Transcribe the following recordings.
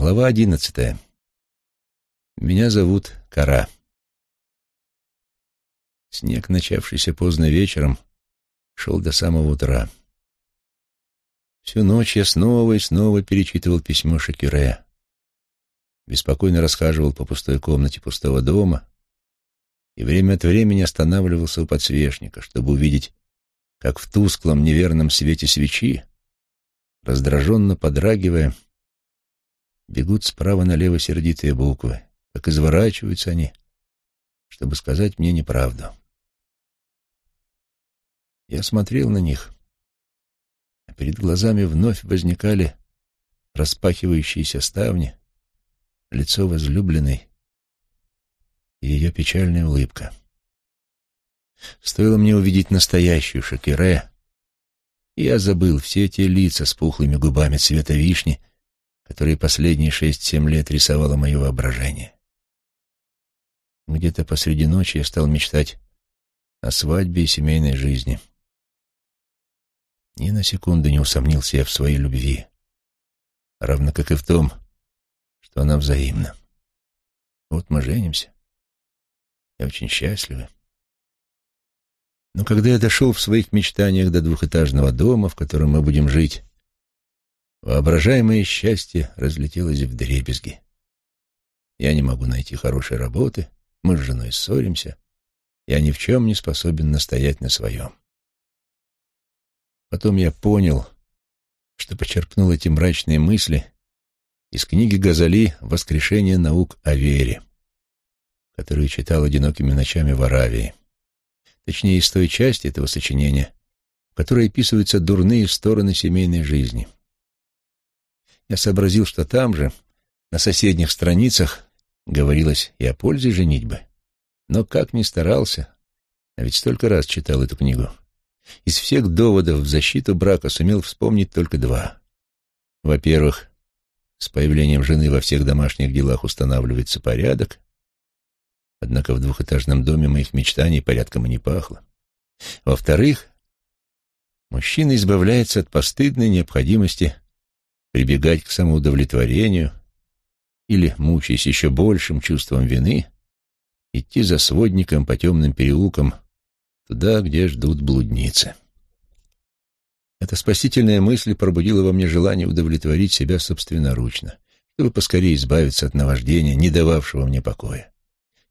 Глава одиннадцатая. Меня зовут Кара. Снег, начавшийся поздно вечером, шел до самого утра. Всю ночь я снова и снова перечитывал письмо Шакюре. Беспокойно расхаживал по пустой комнате пустого дома и время от времени останавливался у подсвечника, чтобы увидеть, как в тусклом неверном свете свечи, раздраженно подрагивая, бегут справа налево сердитые буквы, как изворачиваются они, чтобы сказать мне неправду. Я смотрел на них, а перед глазами вновь возникали распахивающиеся ставни, лицо возлюбленной и ее печальная улыбка. Стоило мне увидеть настоящую Шакире, и я забыл все те лица с пухлыми губами цвета вишни, которые последние шесть-семь лет рисовало мое воображение. Где-то посреди ночи я стал мечтать о свадьбе и семейной жизни. Ни на секунду не усомнился я в своей любви, равно как и в том, что она взаимна. Вот мы женимся. Я очень счастливы. Но когда я дошел в своих мечтаниях до двухэтажного дома, в котором мы будем жить, воображаемое счастье разлетелось в дребезги. Я не могу найти хорошей работы, мы с женой ссоримся, я ни в чем не способен настоять на своем. Потом я понял, что почерпнул эти мрачные мысли из книги Газали «Воскрешение наук о вере», которую читал одинокими ночами в Аравии. Точнее, из той части этого сочинения, в которой описываются дурные стороны семейной жизни. Я сообразил, что там же, на соседних страницах, говорилось и о пользе женитьбы. Но как ни старался, а ведь столько раз читал эту книгу, из всех доводов в защиту брака сумел вспомнить только два. Во-первых, с появлением жены во всех домашних делах устанавливается порядок. Однако в двухэтажном доме моих мечтаний порядком и не пахло. Во-вторых, мужчина избавляется от постыдной необходимости прибегать к самоудовлетворению или, мучаясь еще большим чувством вины, идти за сводником по темным переулкам туда, где ждут блудницы. Эта спасительная мысль пробудила во мне желание удовлетворить себя собственноручно, чтобы поскорее избавиться от наваждения, не дававшего мне покоя.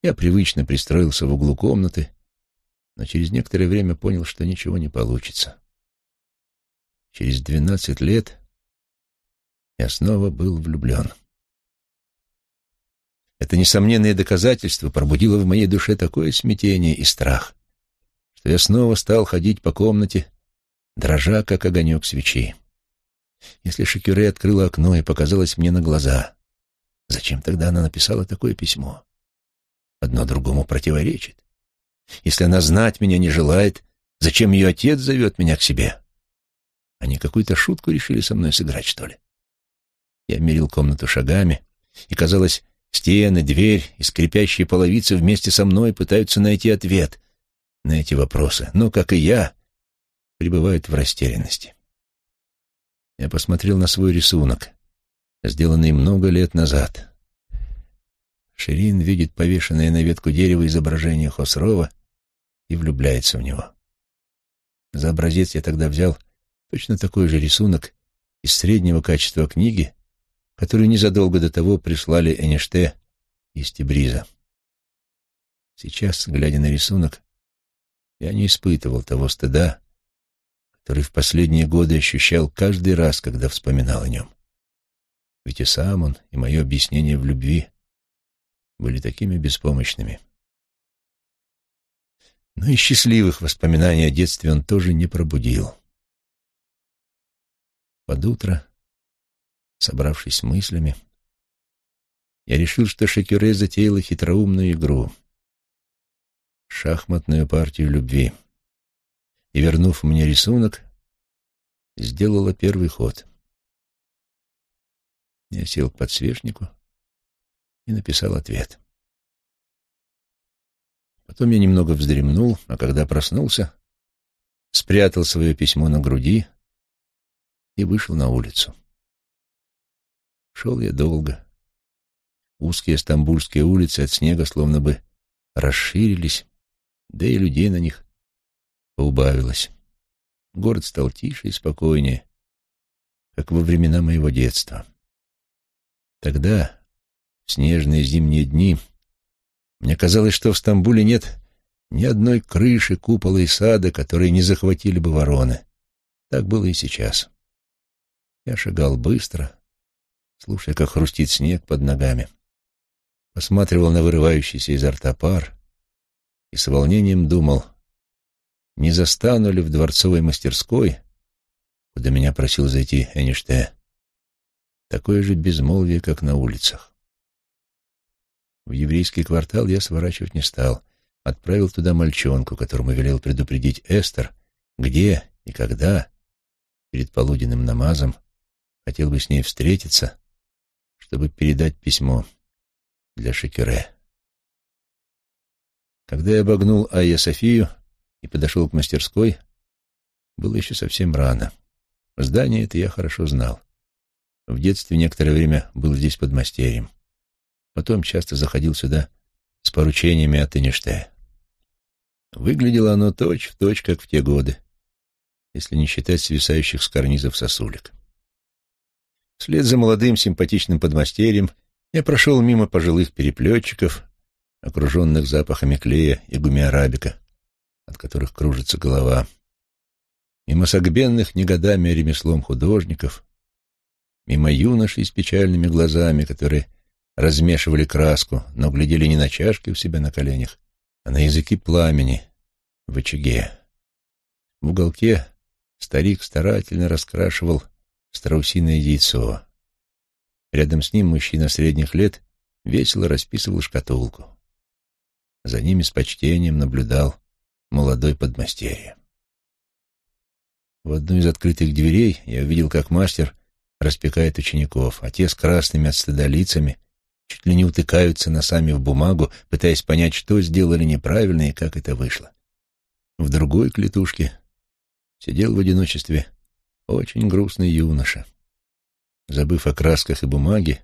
Я привычно пристроился в углу комнаты, но через некоторое время понял, что ничего не получится. Через двенадцать лет я снова был влюблен. Это несомненное доказательство пробудило в моей душе такое смятение и страх, что я снова стал ходить по комнате, дрожа, как огонек свечи. Если Шекюре открыла окно и показалась мне на глаза, зачем тогда она написала такое письмо? Одно другому противоречит. Если она знать меня не желает, зачем ее отец зовет меня к себе? Они какую-то шутку решили со мной сыграть, что ли? Я мерил комнату шагами, и, казалось, стены, дверь и скрипящие половицы вместе со мной пытаются найти ответ на эти вопросы, но, как и я, пребывают в растерянности. Я посмотрел на свой рисунок, сделанный много лет назад. Ширин видит повешенное на ветку дерева изображение Хосрова и влюбляется в него. За образец я тогда взял точно такой же рисунок из среднего качества книги, которую незадолго до того прислали Эниште из Тибриза. Сейчас, глядя на рисунок, я не испытывал того стыда, который в последние годы ощущал каждый раз, когда вспоминал о нем. Ведь и сам он, и мое объяснение в любви были такими беспомощными. Но и счастливых воспоминаний о детстве он тоже не пробудил. Под утро, собравшись мыслями, я решил, что Шекюре затеяла хитроумную игру — шахматную партию любви и, вернув мне рисунок, сделала первый ход. Я сел к подсвечнику и написал ответ. Потом я немного вздремнул, а когда проснулся, спрятал свое письмо на груди и вышел на улицу. Шел я долго. Узкие стамбульские улицы от снега словно бы расширились, да и людей на них поубавилось. Город стал тише и спокойнее, как во времена моего детства. Тогда, в снежные зимние дни, мне казалось, что в Стамбуле нет ни одной крыши, купола и сада, которые не захватили бы вороны. Так было и сейчас. Я шагал быстро, слушая, как хрустит снег под ногами, посматривал на вырывающийся изо рта пар и с волнением думал, не застану ли в дворцовой мастерской, куда меня просил зайти Эништэ, такое же безмолвие, как на улицах. В еврейский квартал я сворачивать не стал, отправил туда мальчонку, которому велел предупредить Эстер, где и когда, перед полуденным намазом, хотел бы с ней встретиться, чтобы передать письмо для Шекере. Когда я обогнул Айя Софию и подошел к мастерской, было еще совсем рано. Здание это я хорошо знал. В детстве некоторое время был здесь подмастерьем. Потом часто заходил сюда с поручениями от Эништея. Выглядело оно точь-в-точь, точь, как в те годы, если не считать свисающих с карнизов сосулек. Вслед за молодым симпатичным подмастерьем я прошел мимо пожилых переплетчиков, окруженных запахами клея и гумиарабика, от которых кружится голова, мимо согбенных негодами ремеслом художников, мимо юношей с печальными глазами, которые размешивали краску, но глядели не на чашки у себя на коленях, а на языки пламени в очаге. В уголке старик старательно раскрашивал страусиное яйцо. Рядом с ним мужчина средних лет весело расписывал шкатулку. За ними с почтением наблюдал молодой подмастерье. В одну из открытых дверей я увидел, как мастер распекает учеников, а те с красными от стыда лицами чуть ли не утыкаются носами в бумагу, пытаясь понять, что сделали неправильно и как это вышло. В другой клетушке сидел в одиночестве очень грустный юноша. Забыв о красках и бумаге,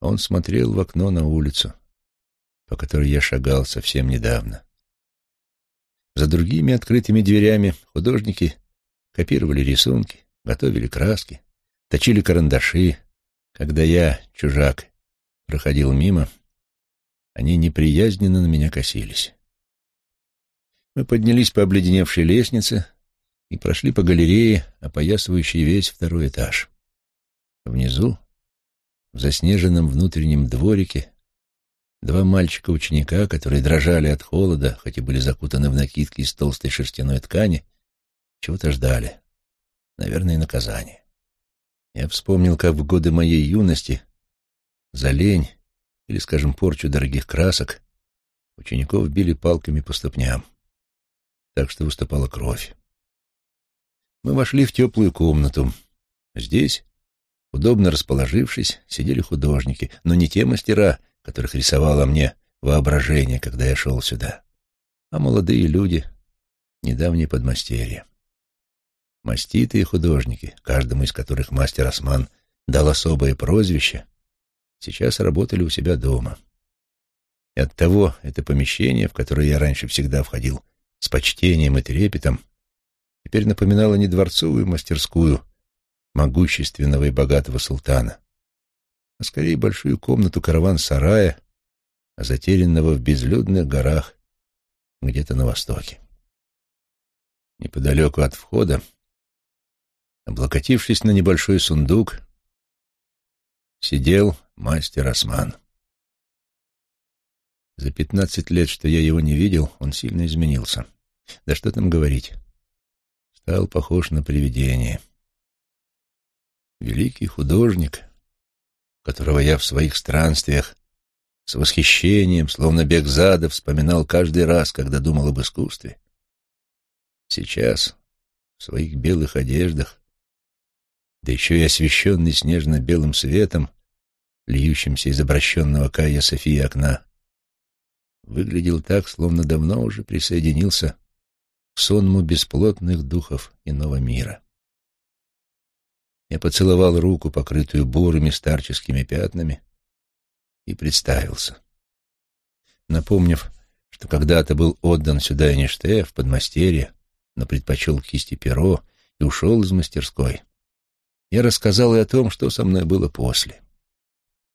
он смотрел в окно на улицу, по которой я шагал совсем недавно. За другими открытыми дверями художники копировали рисунки, готовили краски, точили карандаши. Когда я, чужак, проходил мимо, они неприязненно на меня косились. Мы поднялись по обледеневшей лестнице, и прошли по галерее, опоясывающей весь второй этаж. Внизу, в заснеженном внутреннем дворике, два мальчика-ученика, которые дрожали от холода, хоть и были закутаны в накидки из толстой шерстяной ткани, чего-то ждали. Наверное, наказание. Я вспомнил, как в годы моей юности за лень или, скажем, порчу дорогих красок учеников били палками по ступням, так что выступала кровь. Мы вошли в теплую комнату. Здесь, удобно расположившись, сидели художники, но не те мастера, которых рисовало мне воображение, когда я шел сюда, а молодые люди, недавние подмастерья. Маститые художники, каждому из которых мастер Осман дал особое прозвище, сейчас работали у себя дома. И оттого это помещение, в которое я раньше всегда входил с почтением и трепетом, теперь напоминала не дворцовую мастерскую могущественного и богатого султана, а скорее большую комнату караван-сарая, затерянного в безлюдных горах где-то на востоке. Неподалеку от входа, облокотившись на небольшой сундук, сидел мастер Осман. За пятнадцать лет, что я его не видел, он сильно изменился. Да что там говорить стал похож на привидение. Великий художник, которого я в своих странствиях с восхищением, словно бег зада, вспоминал каждый раз, когда думал об искусстве. Сейчас, в своих белых одеждах, да еще и освещенный снежно-белым светом, льющимся из обращенного Кая Софии окна, выглядел так, словно давно уже присоединился к сонму бесплотных духов иного мира. Я поцеловал руку, покрытую бурыми старческими пятнами, и представился. Напомнив, что когда-то был отдан сюда Эништея в подмастерье, но предпочел кисти перо и ушел из мастерской, я рассказал и о том, что со мной было после.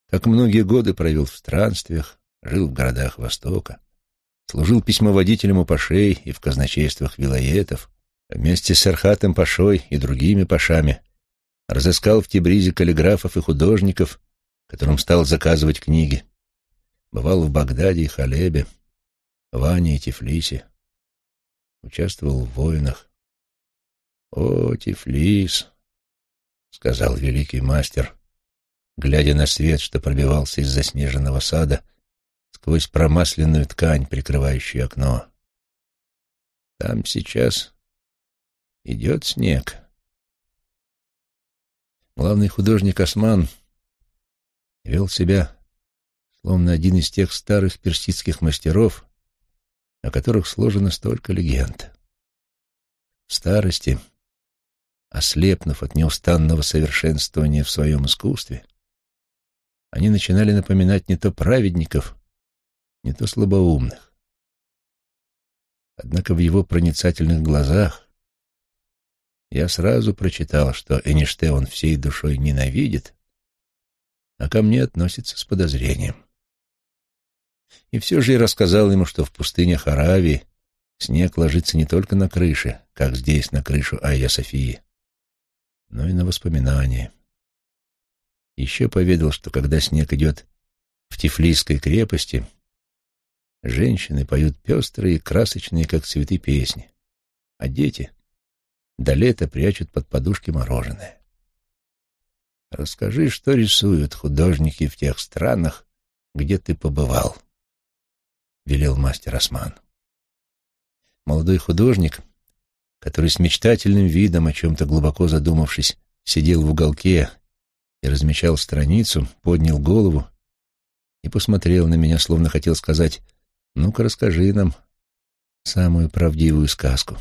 Как многие годы провел в странствиях, жил в городах Востока, служил письмоводителем у пашей и в казначействах вилоетов, вместе с Архатом Пашой и другими пашами разыскал в Тибризе каллиграфов и художников, которым стал заказывать книги. Бывал в Багдаде и Халебе, Ване и Тифлисе. Участвовал в войнах. «О, Тифлис!» — сказал великий мастер, глядя на свет, что пробивался из заснеженного сада сквозь промасленную ткань, прикрывающую окно. «Там сейчас идет снег». Главный художник Осман вел себя словно один из тех старых персидских мастеров, о которых сложено столько легенд. В старости, ослепнув от неустанного совершенствования в своем искусстве, они начинали напоминать не то праведников, не то слабоумных. Однако в его проницательных глазах я сразу прочитал, что Эништей он всей душой ненавидит, а ко мне относится с подозрением. И все же я рассказал ему, что в пустынях Аравии снег ложится не только на крыши, как здесь на крышу Айя Софии, но и на воспоминания. Еще поведал, что когда снег идет в Тифлисской крепости, женщины поют пестрые и красочные, как цветы, песни, а дети до лета прячут под подушки мороженое. Расскажи, что рисуют художники в тех странах, где ты побывал, — велел мастер Осман. Молодой художник, который с мечтательным видом, о чем-то глубоко задумавшись, сидел в уголке и размечал страницу, поднял голову и посмотрел на меня, словно хотел сказать, «Ну-ка, расскажи нам самую правдивую сказку».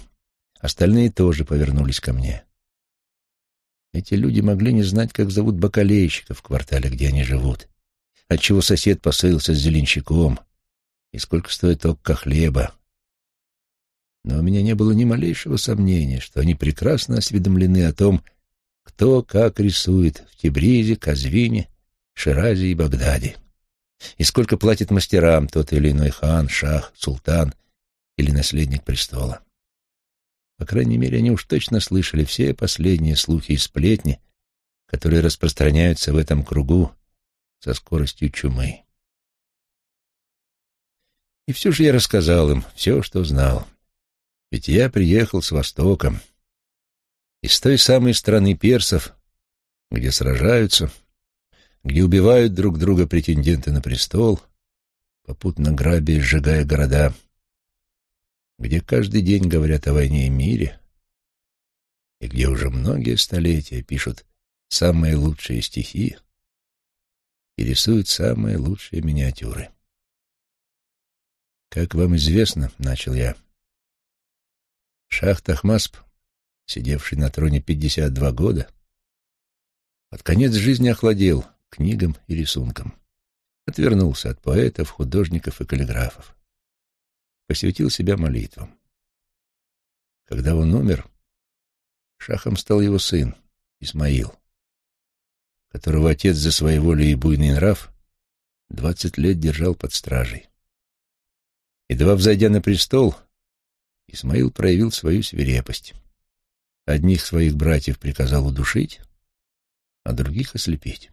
Остальные тоже повернулись ко мне. Эти люди могли не знать, как зовут бакалейщика в квартале, где они живут, отчего сосед поссорился с зеленщиком и сколько стоит окка хлеба. Но у меня не было ни малейшего сомнения, что они прекрасно осведомлены о том, кто как рисует в Тибризе, Казвине, Ширазе и Багдаде, и сколько платит мастерам тот или иной хан, шах, султан или наследник престола. По крайней мере, они уж точно слышали все последние слухи и сплетни, которые распространяются в этом кругу со скоростью чумы. И все же я рассказал им все, что знал. Ведь я приехал с Востока, из той самой страны персов, где сражаются, где убивают друг друга претенденты на престол, попутно грабя и сжигая города — где каждый день говорят о войне и мире, и где уже многие столетия пишут самые лучшие стихи и рисуют самые лучшие миниатюры. Как вам известно, — начал я, — Шах Тахмасп, сидевший на троне 52 года, под конец жизни охладел книгам и рисункам, отвернулся от поэтов, художников и каллиграфов посвятил себя молитвам. Когда он умер, шахом стал его сын, Исмаил, которого отец за своеволие и буйный нрав двадцать лет держал под стражей. Едва взойдя на престол, Исмаил проявил свою свирепость. Одних своих братьев приказал удушить, а других ослепить.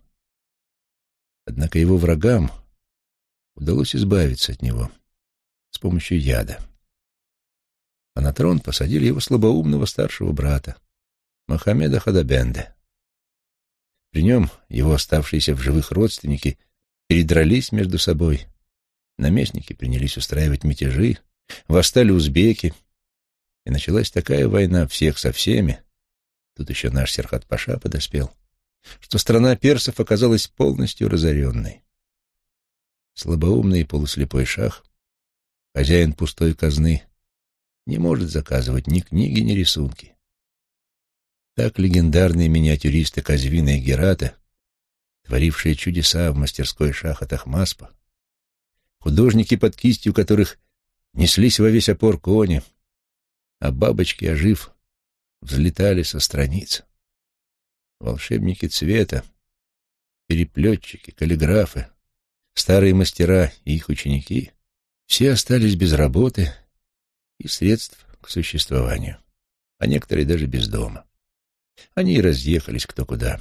Однако его врагам удалось избавиться от него — с помощью яда. А на трон посадили его слабоумного старшего брата, Мохаммеда Хадабенде. При нем его оставшиеся в живых родственники передрались между собой. Наместники принялись устраивать мятежи, восстали узбеки, и началась такая война всех со всеми, тут еще наш Серхат-Паша подоспел, что страна персов оказалась полностью разоренной. Слабоумный и полуслепой шах Хозяин пустой казны не может заказывать ни книги, ни рисунки. Так легендарные миниатюристы Казвина и Герата, творившие чудеса в мастерской Шаха Тахмаспа, художники, под кистью которых неслись во весь опор кони, а бабочки, ожив, взлетали со страниц. Волшебники цвета, переплетчики, каллиграфы, старые мастера и их ученики все остались без работы и средств к существованию, а некоторые даже без дома. Они и разъехались кто куда.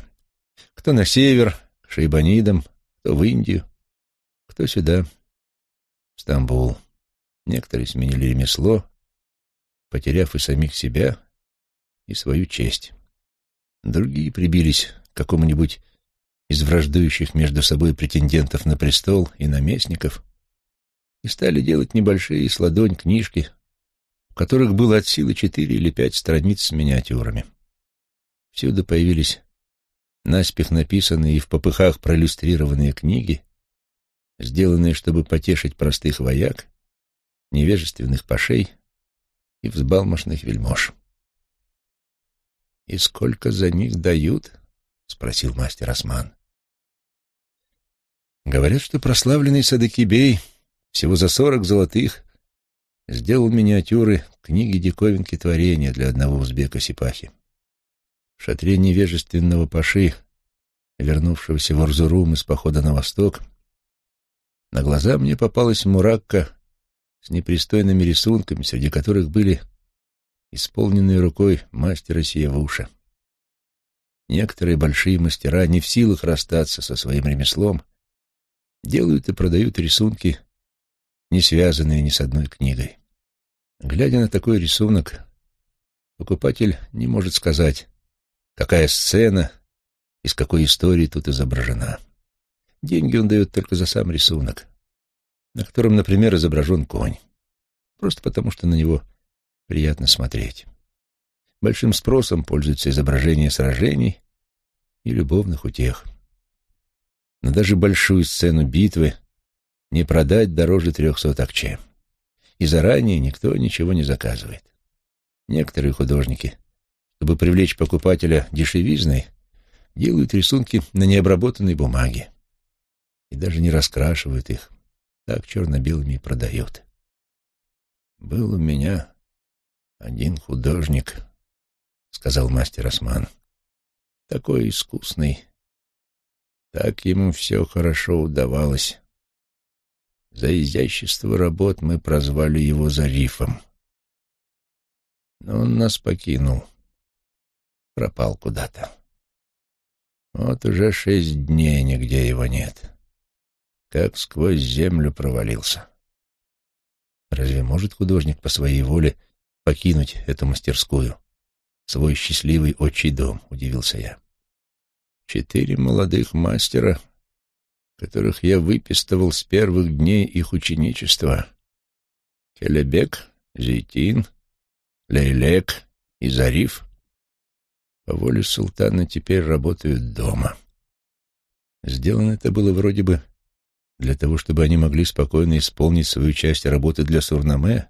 Кто на север, к шейбанидам, кто в Индию, кто сюда, в Стамбул. Некоторые сменили ремесло, потеряв и самих себя, и свою честь. Другие прибились к какому-нибудь из враждующих между собой претендентов на престол и наместников и стали делать небольшие с ладонь книжки, в которых было от силы четыре или пять страниц с миниатюрами. Всюду появились наспех написанные и в попыхах проиллюстрированные книги, сделанные, чтобы потешить простых вояк, невежественных пашей и взбалмошных вельмож. «И сколько за них дают?» — спросил мастер Осман. «Говорят, что прославленный Садыкибей всего за сорок золотых сделал миниатюры книги диковинки творения для одного узбека Сипахи. В шатре невежественного паши, вернувшегося в Арзурум из похода на восток, на глаза мне попалась муракка с непристойными рисунками, среди которых были исполненные рукой мастера Сиевуша. Некоторые большие мастера, не в силах расстаться со своим ремеслом, делают и продают рисунки, не связанные ни с одной книгой. Глядя на такой рисунок, покупатель не может сказать, какая сцена, из какой истории тут изображена. Деньги он дает только за сам рисунок, на котором, например, изображен конь, просто потому что на него приятно смотреть. Большим спросом пользуются изображения сражений и любовных утех. Но даже большую сцену битвы не продать дороже трехсот акче. И заранее никто ничего не заказывает. Некоторые художники, чтобы привлечь покупателя дешевизной, делают рисунки на необработанной бумаге и даже не раскрашивают их, так черно-белыми и продают. «Был у меня один художник», — сказал мастер Осман, — «такой искусный. Так ему все хорошо удавалось. За изящество работ мы прозвали его Зарифом. Но он нас покинул, пропал куда-то. Вот уже шесть дней нигде его нет как сквозь землю провалился. Разве может художник по своей воле покинуть эту мастерскую, свой счастливый отчий дом, удивился я. Четыре молодых мастера, которых я выпистывал с первых дней их ученичества. Келебек, Зейтин, Лейлек и Зариф по воле султана теперь работают дома. Сделано это было вроде бы для того, чтобы они могли спокойно исполнить свою часть работы для Сурнаме,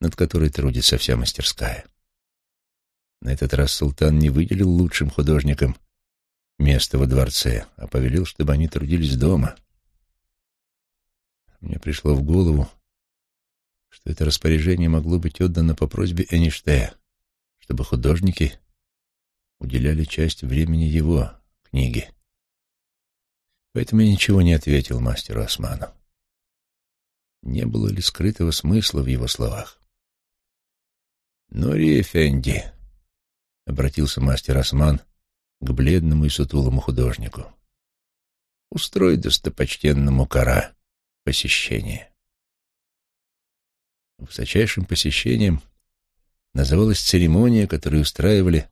над которой трудится вся мастерская. На этот раз султан не выделил лучшим художникам место во дворце, а повелел, чтобы они трудились дома. Мне пришло в голову, что это распоряжение могло быть отдано по просьбе Эништея, чтобы художники уделяли часть времени его книге. Поэтому я ничего не ответил мастеру Осману. Не было ли скрытого смысла в его словах? «Нури Эфенди», — обратился мастер Осман к бледному и сутулому художнику, — «устрой достопочтенному кара посещение». Высочайшим посещением называлась церемония, которую устраивали,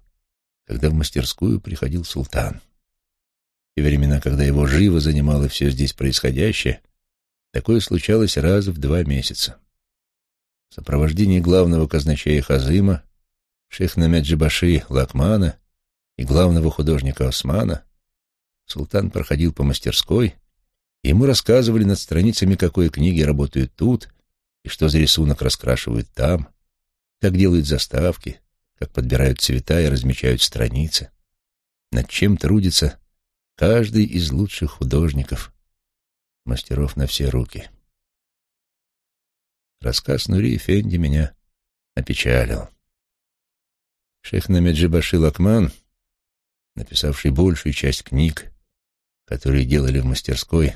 когда в мастерскую приходил султан и времена, когда его живо занимало все здесь происходящее, такое случалось раз в два месяца. В сопровождении главного казначея Хазыма, шейхна Меджибаши Лакмана и главного художника Османа султан проходил по мастерской, и ему рассказывали над страницами, какой книги работают тут, и что за рисунок раскрашивают там, как делают заставки, как подбирают цвета и размечают страницы, над чем трудится каждый из лучших художников, мастеров на все руки. Рассказ Нури Фенди меня опечалил. Шейх Намеджи Баши Лакман, написавший большую часть книг, которые делали в мастерской,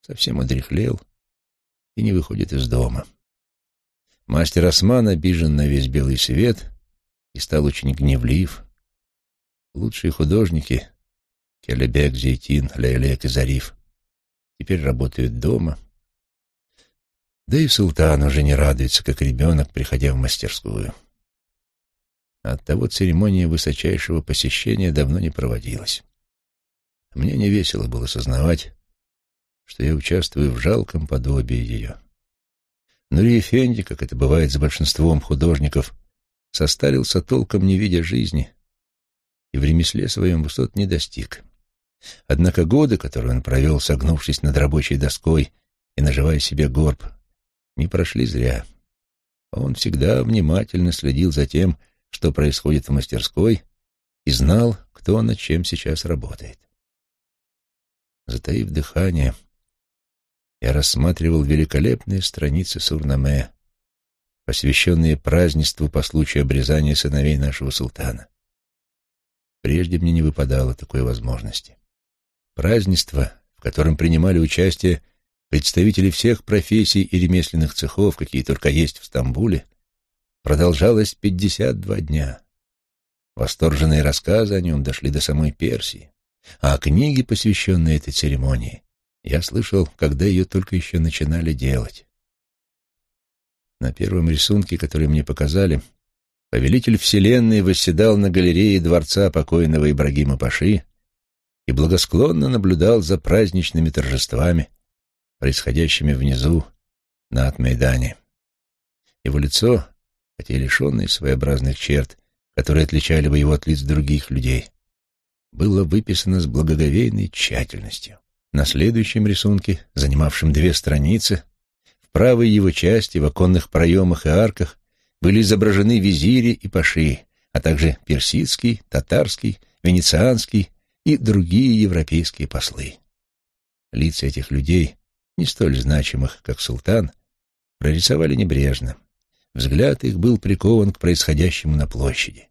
совсем одряхлел и не выходит из дома. Мастер Осман обижен на весь белый свет и стал очень гневлив. Лучшие художники — Келебек, Зейтин, Лейлек и Зариф — теперь работают дома. Да и султан уже не радуется, как ребенок, приходя в мастерскую. Оттого церемония высочайшего посещения давно не проводилась. Мне не весело было сознавать, что я участвую в жалком подобии ее. Нури Эфенди, как это бывает с большинством художников, состарился толком не видя жизни и в ремесле своем высот не достиг. Однако годы, которые он провел, согнувшись над рабочей доской и наживая себе горб, не прошли зря. Он всегда внимательно следил за тем, что происходит в мастерской, и знал, кто над чем сейчас работает. Затаив дыхание, я рассматривал великолепные страницы Сурнаме, посвященные празднеству по случаю обрезания сыновей нашего султана. Прежде мне не выпадало такой возможности. Празднество, в котором принимали участие представители всех профессий и ремесленных цехов, какие только есть в Стамбуле, продолжалось пятьдесят два дня. Восторженные рассказы о нем дошли до самой Персии, а книги, посвященные этой церемонии, я слышал, когда ее только еще начинали делать. На первом рисунке, который мне показали, повелитель вселенной восседал на галерее дворца покойного Ибрагима Паши и благосклонно наблюдал за праздничными торжествами, происходящими внизу на Атмейдане. Его лицо, хотя и лишенное своеобразных черт, которые отличали бы его от лиц других людей, было выписано с благоговейной тщательностью. На следующем рисунке, занимавшем две страницы, в правой его части, в оконных проемах и арках, были изображены визири и паши, а также персидский, татарский, венецианский и другие европейские послы. Лица этих людей, не столь значимых, как султан, прорисовали небрежно. Взгляд их был прикован к происходящему на площади.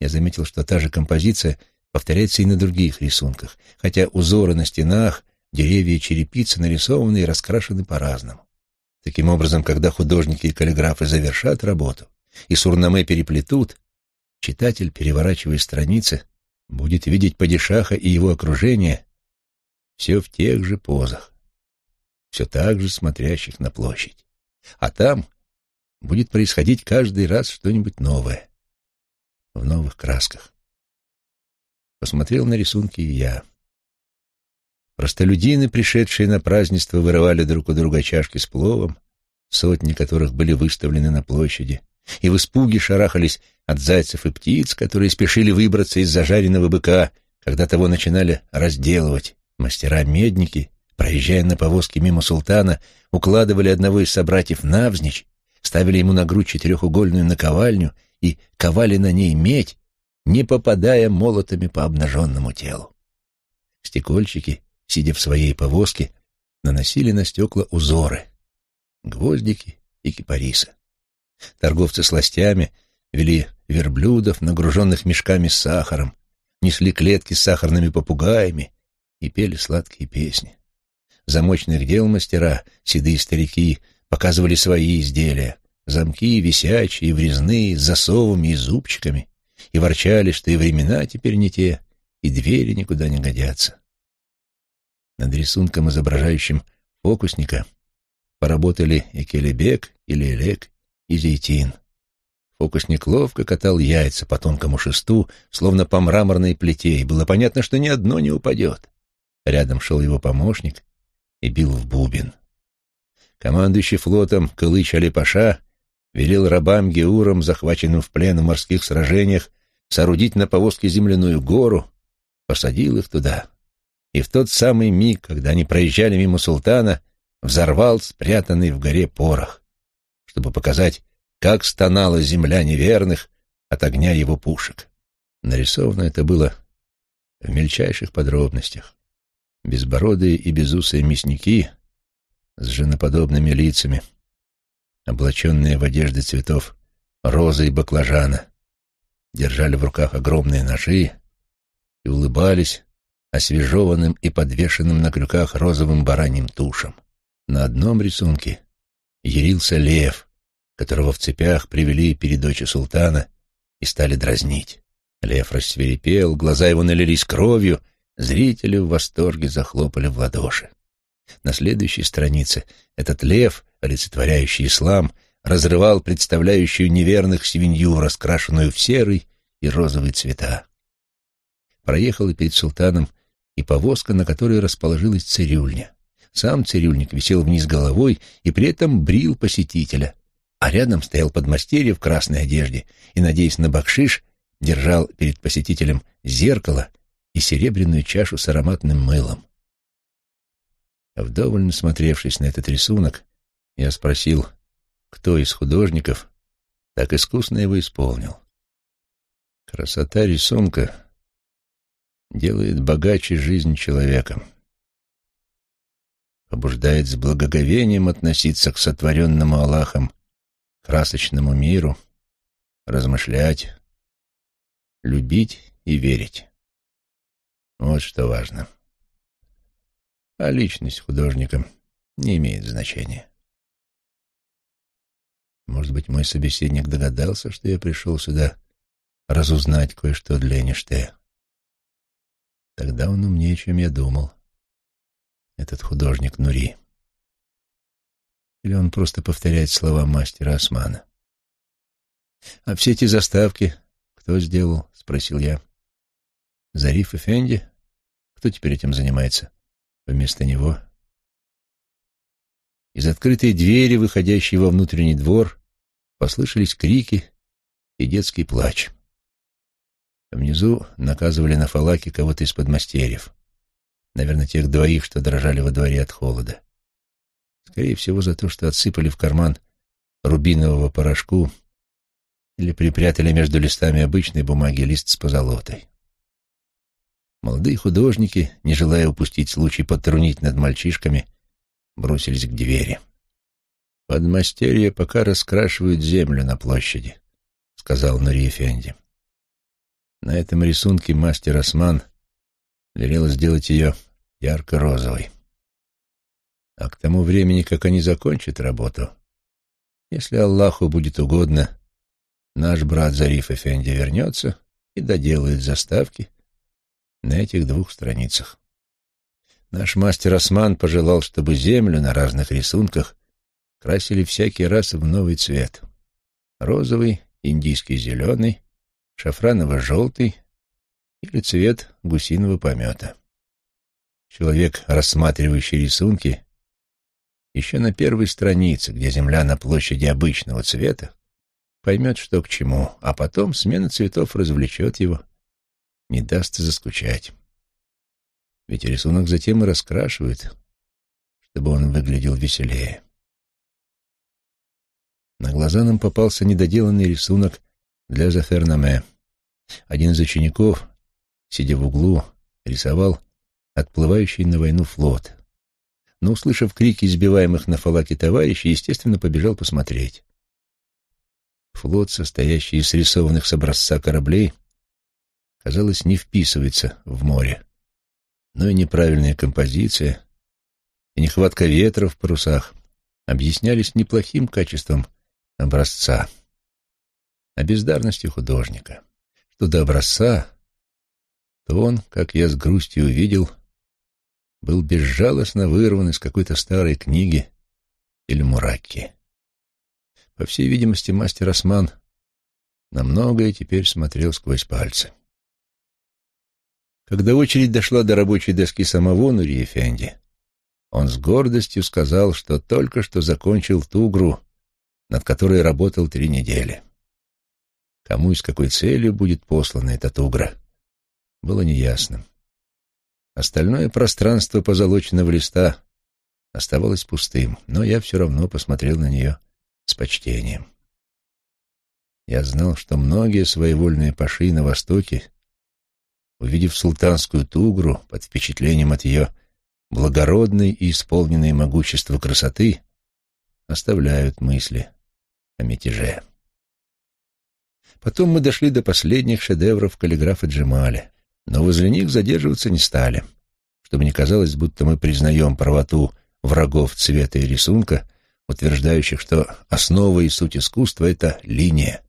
Я заметил, что та же композиция повторяется и на других рисунках, хотя узоры на стенах, деревья и черепицы нарисованы и раскрашены по-разному. Таким образом, когда художники и каллиграфы завершат работу и сурнаме переплетут, читатель, переворачивая страницы, будет видеть падишаха и его окружение все в тех же позах, все так же смотрящих на площадь. А там будет происходить каждый раз что-нибудь новое, в новых красках. Посмотрел на рисунки и я. Простолюдины, пришедшие на празднество, вырывали друг у друга чашки с пловом, сотни которых были выставлены на площади, и в испуге шарахались от зайцев и птиц, которые спешили выбраться из зажаренного быка, когда того начинали разделывать. Мастера-медники, проезжая на повозке мимо султана, укладывали одного из собратьев навзничь, ставили ему на грудь четырехугольную наковальню и ковали на ней медь, не попадая молотами по обнаженному телу. Стекольщики, сидя в своей повозке, наносили на стекла узоры, гвоздики и кипарисы. Торговцы сластями вели верблюдов, нагруженных мешками с сахаром, несли клетки с сахарными попугаями и пели сладкие песни. Замочных дел мастера, седые старики, показывали свои изделия, замки висячие, врезные, с засовами и зубчиками, и ворчали, что и времена теперь не те, и двери никуда не годятся. Над рисунком, изображающим фокусника, поработали и Келебек, и Лелек, и Зейтин. Фокусник ловко катал яйца по тонкому шесту, словно по мраморной плите, и было понятно, что ни одно не упадет. Рядом шел его помощник и бил в бубен. Командующий флотом Кылыч Алипаша велел рабам Геурам, захваченным в плен в морских сражениях, соорудить на повозке земляную гору, посадил их туда. И в тот самый миг, когда они проезжали мимо султана, взорвал спрятанный в горе порох, чтобы показать, как стонала земля неверных, от огня его пушек. Нарисовано это было в мельчайших подробностях. Безбородые и безусые мясники с женоподобными лицами, облаченные в одежды цветов розы и баклажана, держали в руках огромные ножи и улыбались освежеванным и подвешенным на крюках розовым бараньим тушам. На одном рисунке ярился лев, которого в цепях привели перед очи султана и стали дразнить. Лев рассверепел, глаза его налились кровью, зрители в восторге захлопали в ладоши. На следующей странице этот лев, олицетворяющий ислам, разрывал представляющую неверных свинью, раскрашенную в серый и розовый цвета. Проехала перед султаном и повозка, на которой расположилась цирюльня. Сам цирюльник висел вниз головой и при этом брил посетителя, а рядом стоял подмастерье в красной одежде и, надеясь на бакшиш, держал перед посетителем зеркало и серебряную чашу с ароматным мылом. Вдоволь насмотревшись на этот рисунок, я спросил, кто из художников так искусно его исполнил. Красота рисунка делает богаче жизнь человека, побуждает с благоговением относиться к сотворенному Аллахом красочному миру, размышлять, любить и верить. Вот что важно. А личность художника не имеет значения. Может быть, мой собеседник догадался, что я пришел сюда разузнать кое-что для Эйнштейна. Тогда он умнее, чем я думал. Этот художник Нури. Или он просто повторяет слова мастера Османа. «А все эти заставки кто сделал?» — спросил я. «Зариф Эфенди? Кто теперь этим занимается? Вместо него?» Из открытой двери, выходящей во внутренний двор, послышались крики и детский плач. Внизу наказывали на фалаке кого-то из подмастерьев. Наверное, тех двоих, что дрожали во дворе от холода. Скорее всего, за то, что отсыпали в карман рубинового порошку или припрятали между листами обычной бумаги лист с позолотой. Молодые художники, не желая упустить случай потрунить над мальчишками, бросились к двери. «Подмастерья пока раскрашивают землю на площади», — сказал Нури Эфенди. На этом рисунке мастер Осман велел сделать ее ярко-розовой. А к тому времени, как они закончат работу, если Аллаху будет угодно, наш брат Зариф Эфенди вернется и доделает заставки на этих двух страницах. Наш мастер Осман пожелал, чтобы землю на разных рисунках красили всякий раз в новый цвет. Розовый, индийский зеленый, шафраново-желтый или цвет гусиного помета. Человек, рассматривающий рисунки, еще на первой странице, где земля на площади обычного цвета, поймет, что к чему, а потом смена цветов развлечет его, не даст заскучать. Ведь рисунок затем и раскрашивает, чтобы он выглядел веселее. На глаза нам попался недоделанный рисунок для Зафернаме. Один из учеников, сидя в углу, рисовал отплывающий на войну флот. Но, услышав крики избиваемых на фалаке товарищей, естественно, побежал посмотреть. Флот, состоящий из рисованных с образца кораблей, казалось, не вписывается в море. Но и неправильная композиция, и нехватка ветра в парусах объяснялись неплохим качеством образца, а бездарностью художника. Что до образца, то он, как я с грустью увидел, был безжалостно вырван из какой-то старой книги или муракки. По всей видимости, мастер Осман на многое теперь смотрел сквозь пальцы. Когда очередь дошла до рабочей доски самого Нури Эфенди, он с гордостью сказал, что только что закончил тугру, над которой работал три недели. Кому и с какой целью будет послана эта тугра, было неясно. Остальное пространство позолоченного листа оставалось пустым, но я все равно посмотрел на нее с почтением. Я знал, что многие своевольные паши на Востоке, увидев султанскую тугру под впечатлением от ее благородной и исполненной могущества красоты, оставляют мысли о мятеже. Потом мы дошли до последних шедевров каллиграфа Джемаля, но возле них задерживаться не стали, чтобы не казалось, будто мы признаем правоту врагов цвета и рисунка, утверждающих, что основа и суть искусства — это линия,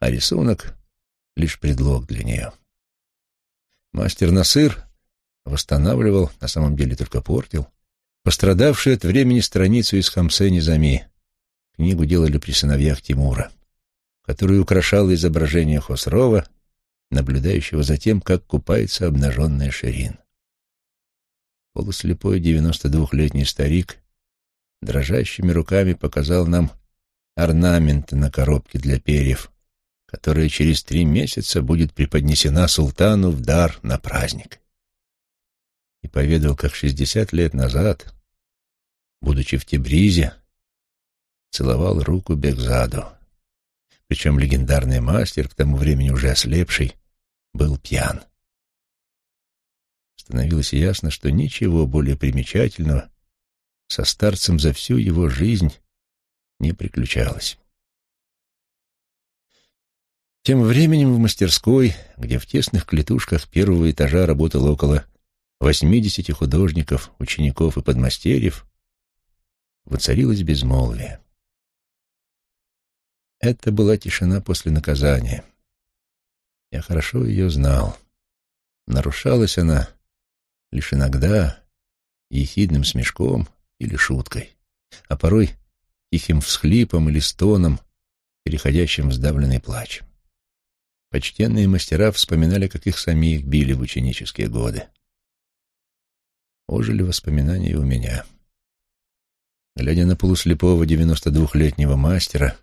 а рисунок — лишь предлог для нее. Мастер Насыр восстанавливал, на самом деле только портил, пострадавшую от времени страницу из Хамсе Низами. Книгу делали при сыновьях Тимура которую украшало изображение Хосрова, наблюдающего за тем, как купается обнаженная Ширин. Полуслепой девяносто двухлетний старик дрожащими руками показал нам орнаменты на коробке для перьев, которая через три месяца будет преподнесена султану в дар на праздник. И поведал, как шестьдесят лет назад, будучи в Тебризе, целовал руку Бекзаду. Причем легендарный мастер, к тому времени уже ослепший, был пьян. Становилось ясно, что ничего более примечательного со старцем за всю его жизнь не приключалось. Тем временем в мастерской, где в тесных клетушках первого этажа работало около восьмидесяти художников, учеников и подмастерьев, воцарилось безмолвие. Это была тишина после наказания. Я хорошо ее знал. Нарушалась она лишь иногда ехидным смешком или шуткой, а порой тихим всхлипом или стоном, переходящим в сдавленный плач. Почтенные мастера вспоминали, как их самих били в ученические годы. Ожили воспоминания у меня. Глядя на полуслепого девяносто двухлетнего мастера,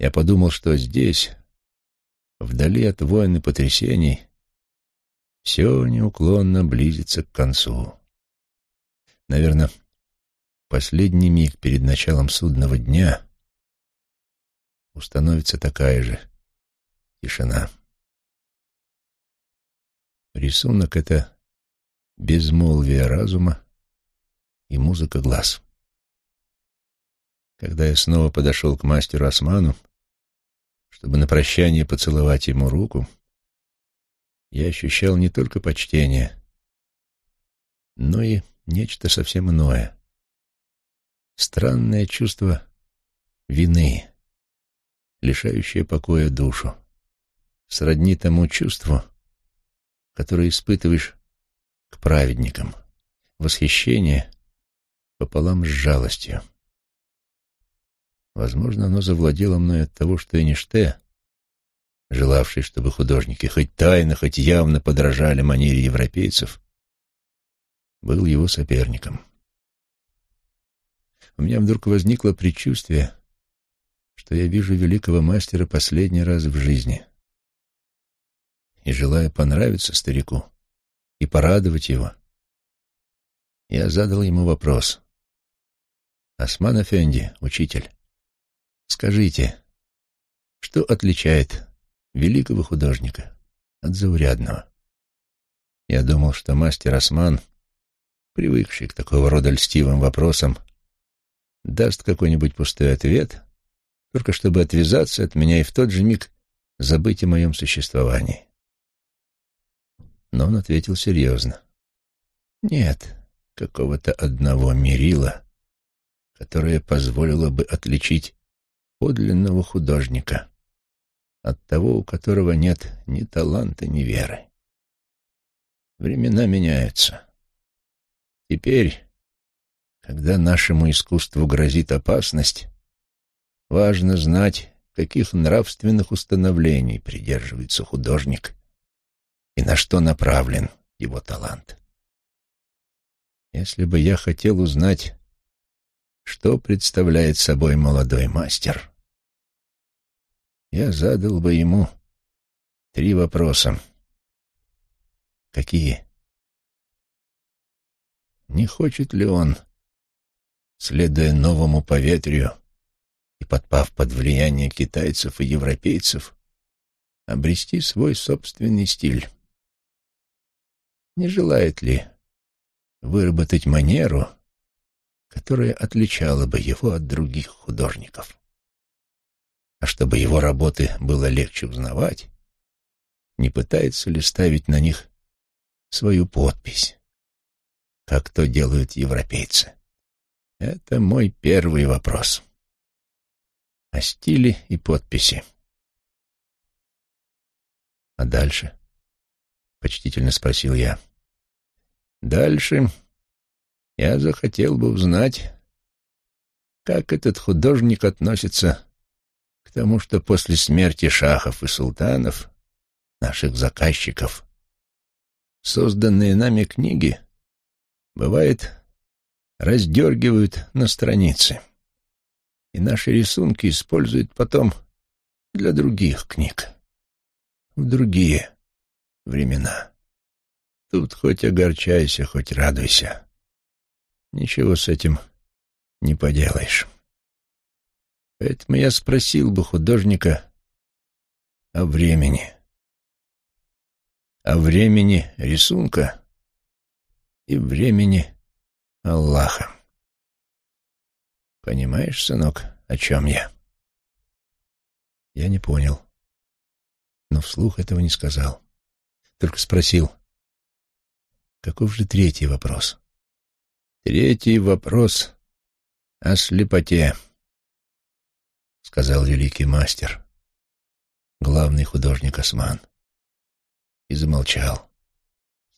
я подумал, что здесь, вдали от войн и потрясений, все неуклонно близится к концу. Наверное, последний миг перед началом судного дня установится такая же тишина. Рисунок — это безмолвие разума и музыка глаз. Когда я снова подошел к мастеру Осману, чтобы на прощание поцеловать ему руку, я ощущал не только почтение, но и нечто совсем иное. Странное чувство вины, лишающее покоя душу, сродни тому чувству, которое испытываешь к праведникам, восхищение пополам с жалостью. Возможно, оно завладело мной от того, что Эйнште, желавший, чтобы художники хоть тайно, хоть явно подражали манере европейцев, был его соперником. У меня вдруг возникло предчувствие, что я вижу великого мастера последний раз в жизни. И, желая понравиться старику и порадовать его, я задал ему вопрос. «Осман Эфенди, учитель, Скажите, что отличает великого художника от заурядного? Я думал, что мастер Осман, привыкший к такого рода льстивым вопросам, даст какой-нибудь пустой ответ, только чтобы отвязаться от меня и в тот же миг забыть о моем существовании. Но он ответил серьезно. Нет какого-то одного мерила, которое позволило бы отличить подлинного художника, от того, у которого нет ни таланта, ни веры. Времена меняются. Теперь, когда нашему искусству грозит опасность, важно знать, каких нравственных установлений придерживается художник и на что направлен его талант. Если бы я хотел узнать, что представляет собой молодой мастер, я задал бы ему три вопроса. Какие? Не хочет ли он, следуя новому поветрию и, подпав под влияние китайцев и европейцев, обрести свой собственный стиль. Не желает ли выработать манеру, которая отличала бы его от других художников? А чтобы его работы было легче узнавать, не пытается ли ставить на них свою подпись, как то делают европейцы? Это мой первый вопрос. О стиле и подписи. А дальше? Почтительно спросил я. Дальше я захотел бы узнать, как этот художник относится к тому, что после смерти шахов и султанов, наших заказчиков, созданные нами книги, бывает, раздергивают на страницы, и наши рисунки используют потом для других книг, в другие времена. Тут хоть огорчайся, хоть радуйся. Ничего с этим не поделаешь. Поэтому я спросил бы художника о времени. О времени рисунка и времени Аллаха. Понимаешь, сынок, о чем я? Я не понял, но вслух этого не сказал. Только спросил, каков же третий вопрос? Третий вопрос о слепоте, сказал великий мастер, главный художник Осман, и замолчал,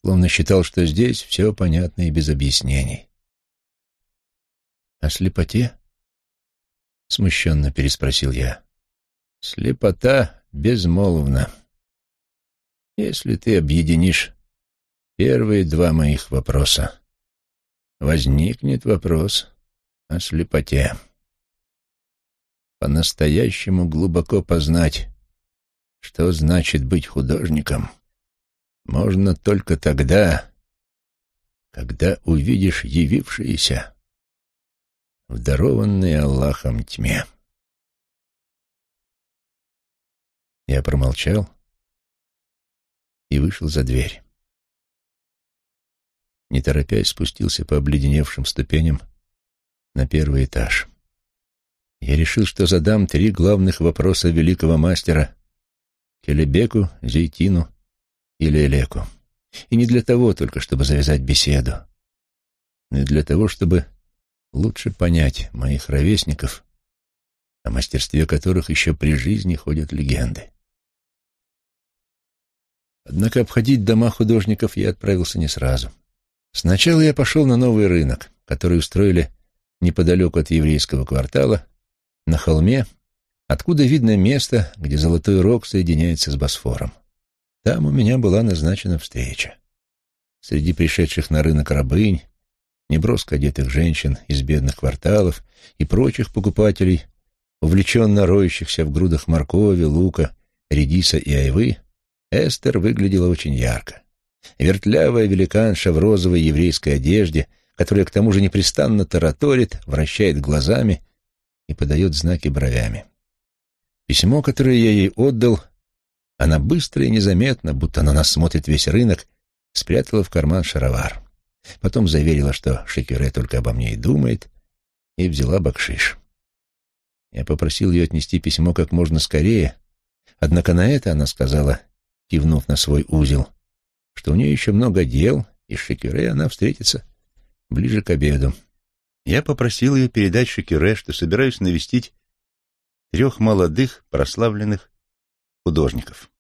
словно считал, что здесь все понятно и без объяснений. «О слепоте?» — смущенно переспросил я. «Слепота безмолвна. Если ты объединишь первые два моих вопроса, возникнет вопрос о слепоте. По-настоящему глубоко познать, что значит быть художником, можно только тогда, когда увидишь явившиеся в дарованной Аллахом тьме. Я промолчал и вышел за дверь. Не торопясь, спустился по обледеневшим ступеням на первый этаж. Я решил, что задам три главных вопроса великого мастера Келебеку, Зейтину и Лелеку. И не для того только, чтобы завязать беседу, но и для того, чтобы лучше понять моих ровесников, о мастерстве которых еще при жизни ходят легенды. Однако обходить дома художников я отправился не сразу. Сначала я пошел на новый рынок, который устроили неподалеку от еврейского квартала, на холме, откуда видно место, где Золотой Рог соединяется с Босфором. Там у меня была назначена встреча. Среди пришедших на рынок рабынь, неброско одетых женщин из бедных кварталов и прочих покупателей, увлеченно роющихся в грудах моркови, лука, редиса и айвы, Эстер выглядела очень ярко. Вертлявая великанша в розовой еврейской одежде, которая к тому же непрестанно тараторит, вращает глазами и подает знаки бровями. Письмо, которое я ей отдал, она быстро и незаметно, будто на нас смотрит весь рынок, спрятала в карман шаровар. Потом заверила, что Шекюре только обо мне и думает, и взяла бакшиш. Я попросил ее отнести письмо как можно скорее, однако на это она сказала, кивнув на свой узел, что у нее еще много дел, и с Шекюре она встретится ближе к обеду. Я попросил ее передать Шекюре, что собираюсь навестить трех молодых прославленных художников.